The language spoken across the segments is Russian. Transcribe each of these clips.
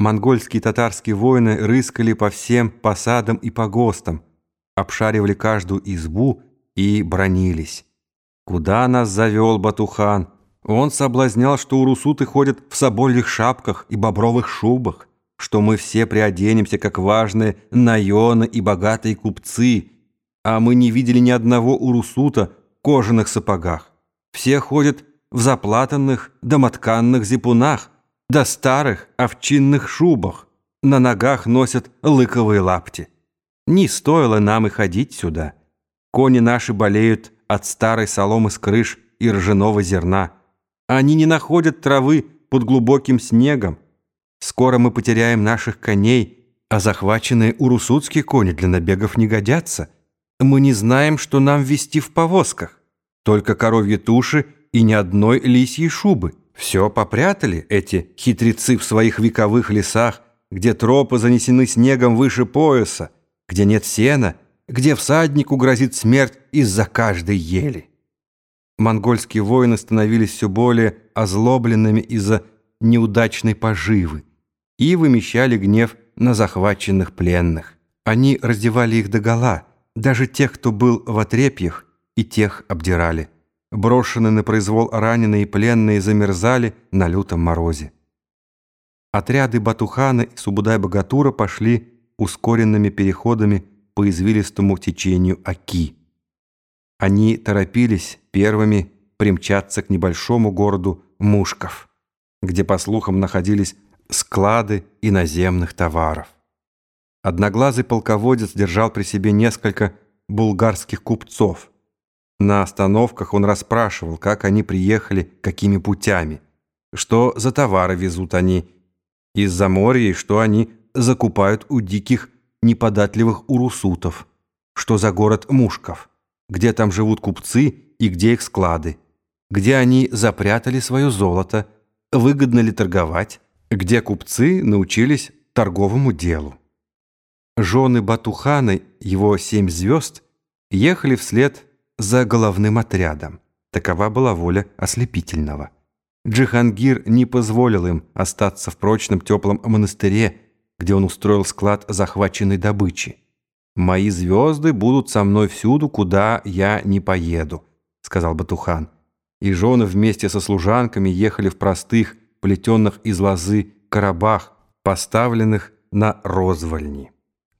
Монгольские татарские воины рыскали по всем посадам и погостам, обшаривали каждую избу и бронились. Куда нас завел Батухан? Он соблазнял, что урусуты ходят в собольих шапках и бобровых шубах, что мы все приоденемся, как важные наёны и богатые купцы, а мы не видели ни одного урусута в кожаных сапогах. Все ходят в заплатанных домотканных зипунах, да старых овчинных шубах, на ногах носят лыковые лапти. Не стоило нам и ходить сюда. Кони наши болеют от старой соломы с крыш и ржаного зерна. Они не находят травы под глубоким снегом. Скоро мы потеряем наших коней, а захваченные урусутские кони для набегов не годятся. Мы не знаем, что нам вести в повозках. Только коровьи туши и ни одной лисьей шубы. Все попрятали эти хитрецы в своих вековых лесах, где тропы занесены снегом выше пояса, где нет сена, где всаднику грозит смерть из-за каждой ели. Монгольские воины становились все более озлобленными из-за неудачной поживы и вымещали гнев на захваченных пленных. Они раздевали их догола, даже тех, кто был в отрепьях, и тех обдирали. Брошенные на произвол раненые и пленные замерзали на лютом морозе. Отряды Батухана и Субудай-Богатура пошли ускоренными переходами по извилистому течению Аки. Они торопились первыми примчаться к небольшому городу Мушков, где, по слухам, находились склады иноземных товаров. Одноглазый полководец держал при себе несколько булгарских купцов. На остановках он расспрашивал, как они приехали, какими путями, что за товары везут они из-за моря и что они закупают у диких неподатливых урусутов, что за город Мушков, где там живут купцы и где их склады, где они запрятали свое золото, выгодно ли торговать, где купцы научились торговому делу. Жены Батухана, его семь звезд, ехали вслед за головным отрядом. Такова была воля ослепительного. Джихангир не позволил им остаться в прочном теплом монастыре, где он устроил склад захваченной добычи. «Мои звезды будут со мной всюду, куда я не поеду», — сказал Батухан. И жены вместе со служанками ехали в простых, плетенных из лозы коробах, поставленных на розвольни.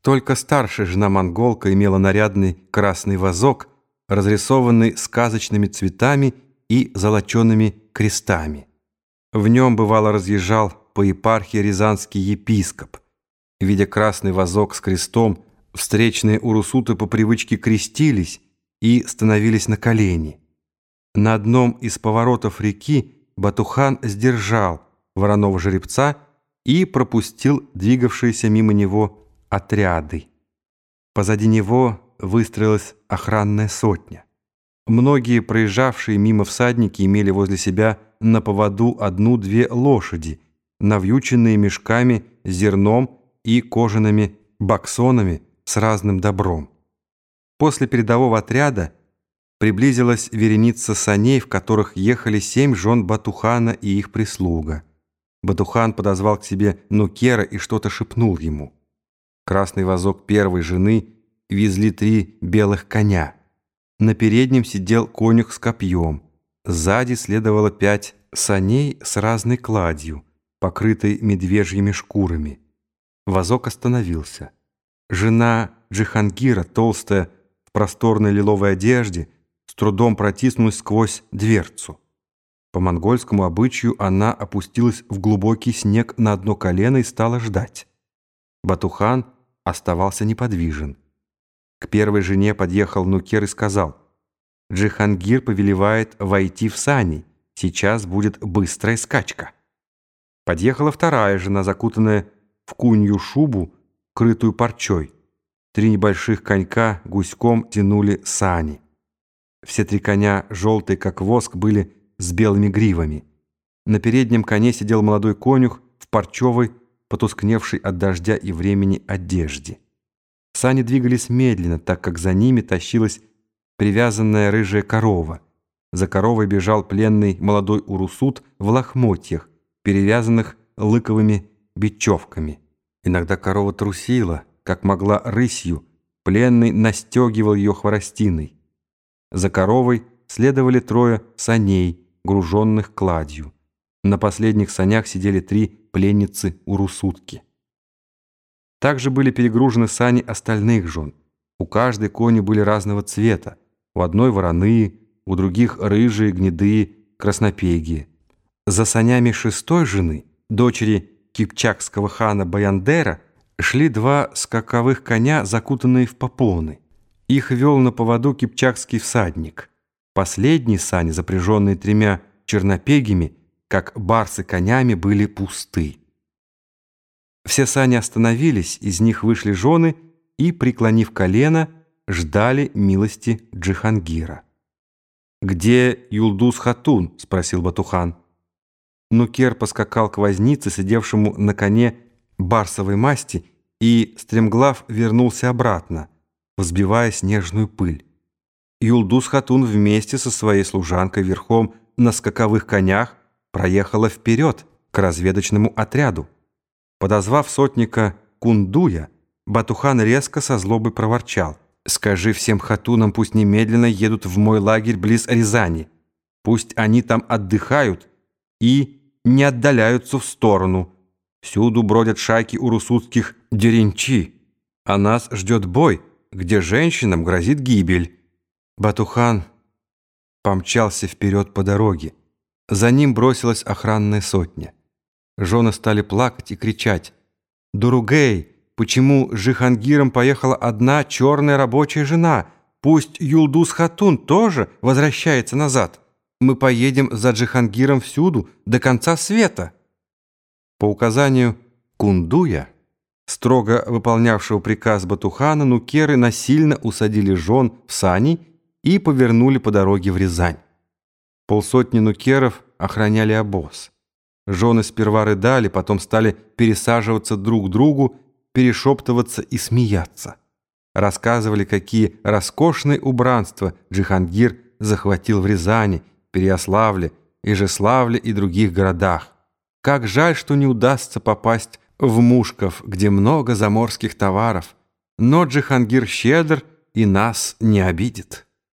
Только старшая жена-монголка имела нарядный красный вазок, разрисованный сказочными цветами и золочеными крестами. В нем, бывало, разъезжал по епархии рязанский епископ — Видя красный вазок с крестом, встречные урусуты по привычке крестились и становились на колени. На одном из поворотов реки Батухан сдержал вороного жеребца и пропустил двигавшиеся мимо него отряды. Позади него выстроилась охранная сотня. Многие проезжавшие мимо всадники имели возле себя на поводу одну-две лошади, навьюченные мешками зерном и кожаными баксонами с разным добром. После передового отряда приблизилась вереница саней, в которых ехали семь жен Батухана и их прислуга. Батухан подозвал к себе Нукера и что-то шепнул ему. Красный вазок первой жены везли три белых коня. На переднем сидел конюх с копьем. Сзади следовало пять саней с разной кладью, покрытой медвежьими шкурами. Вазок остановился. Жена Джихангира, толстая, в просторной лиловой одежде, с трудом протиснулась сквозь дверцу. По монгольскому обычаю она опустилась в глубокий снег на одно колено и стала ждать. Батухан оставался неподвижен. К первой жене подъехал Нукер и сказал, «Джихангир повелевает войти в сани, сейчас будет быстрая скачка». Подъехала вторая жена, закутанная в кунью шубу, крытую парчой. Три небольших конька гуськом тянули сани. Все три коня, желтые как воск, были с белыми гривами. На переднем коне сидел молодой конюх в парчевой, потускневшей от дождя и времени одежде. Сани двигались медленно, так как за ними тащилась привязанная рыжая корова. За коровой бежал пленный молодой урусут в лохмотьях, перевязанных лыковыми бечевками. Иногда корова трусила, как могла рысью, пленный настегивал ее хворостиной. За коровой следовали трое саней, груженных кладью. На последних санях сидели три пленницы урусутки. Также были перегружены сани остальных жен. У каждой кони были разного цвета. У одной вороные, у других рыжие, гнедые, краснопегие. За санями шестой жены, дочери кипчакского хана Баяндера, шли два скаковых коня, закутанные в попоны. Их вел на поводу кипчакский всадник. Последние сани, запряженные тремя чернопегими, как барсы конями, были пусты. Все сани остановились, из них вышли жены и, преклонив колено, ждали милости Джихангира. «Где Юлдус Хатун?» — спросил Батухан. Нукер поскакал к вознице, сидевшему на коне барсовой масти, и стремглав вернулся обратно, взбивая снежную пыль. Юлдус Хатун вместе со своей служанкой верхом на скаковых конях проехала вперед к разведочному отряду. Подозвав сотника Кундуя, Батухан резко со злобой проворчал. «Скажи всем хатунам, пусть немедленно едут в мой лагерь близ Рязани. Пусть они там отдыхают и не отдаляются в сторону. Всюду бродят шайки урусутских деренчи, а нас ждет бой, где женщинам грозит гибель». Батухан помчался вперед по дороге. За ним бросилась охранная сотня. Жены стали плакать и кричать. «Дуругей, почему Жихангиром поехала одна черная рабочая жена? Пусть Юлдус Хатун тоже возвращается назад. Мы поедем за Джихангиром всюду, до конца света». По указанию Кундуя, строго выполнявшего приказ Батухана, нукеры насильно усадили жен в сани и повернули по дороге в Рязань. Полсотни нукеров охраняли обоз. Жены сперва рыдали, потом стали пересаживаться друг к другу, перешептываться и смеяться. Рассказывали, какие роскошные убранства Джихангир захватил в Рязани, Переяславле, Ижеславле и других городах. Как жаль, что не удастся попасть в Мушков, где много заморских товаров. Но Джихангир щедр и нас не обидит.